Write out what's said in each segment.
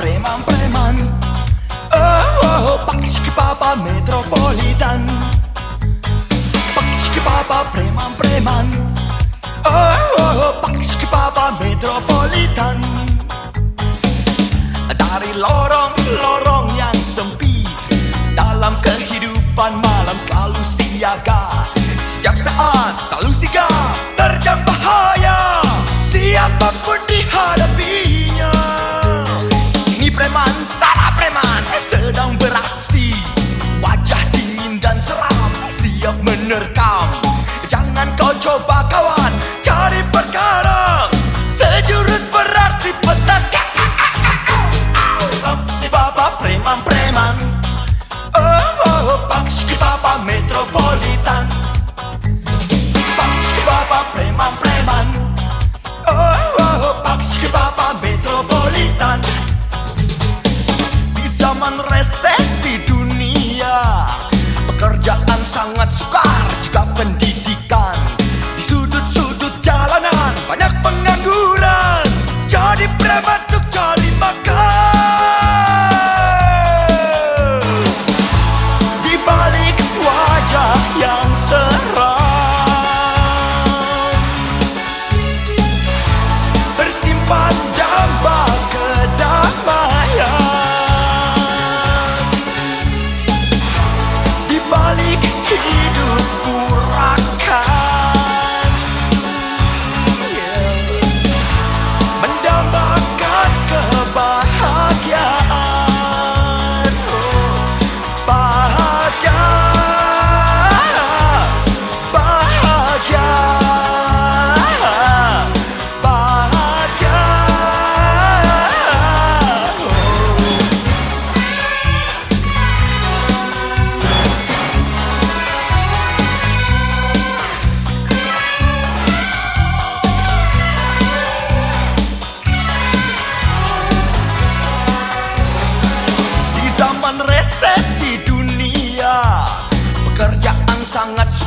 preman, preman. Oh, oh, metropolitan. Pakški papa preman, preman. Oh, oh, oh pakški baba, metropolitan.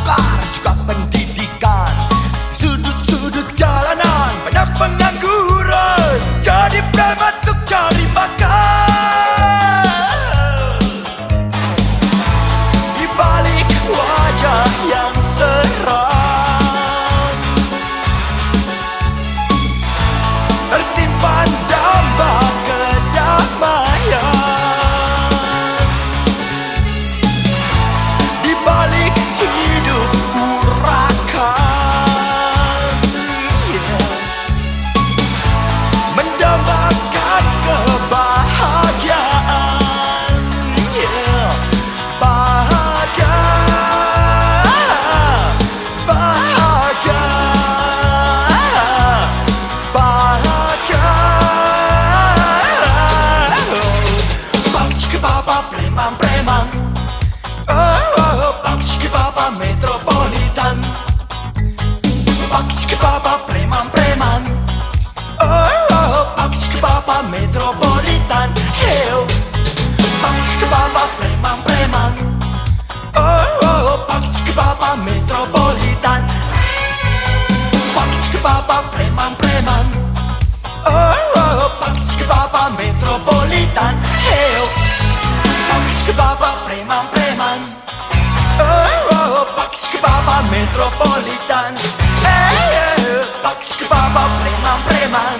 barge, dropping oh, Pakski Papa, metropolitan. Eh, eh, hey, Pakski Papa, preman, preman.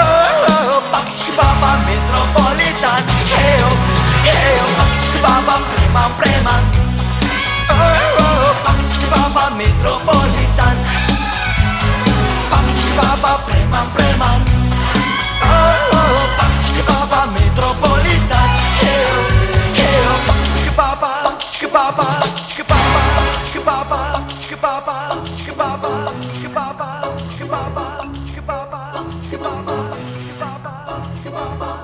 Oh, oh, Pakski Papa, metropolitan Heo, heo, Pakski Papa, preman, preman. Oh, oh, Pakski Papa, metropolitan. Pakski Papa, preman, preman. Oh, oh, Pakski Papa, metropolitan. Heo, oh, Pakski Papa, Pakski Papa, Pakski Papa, Pakski Papa Sibamba, Sibamba, Sibamba.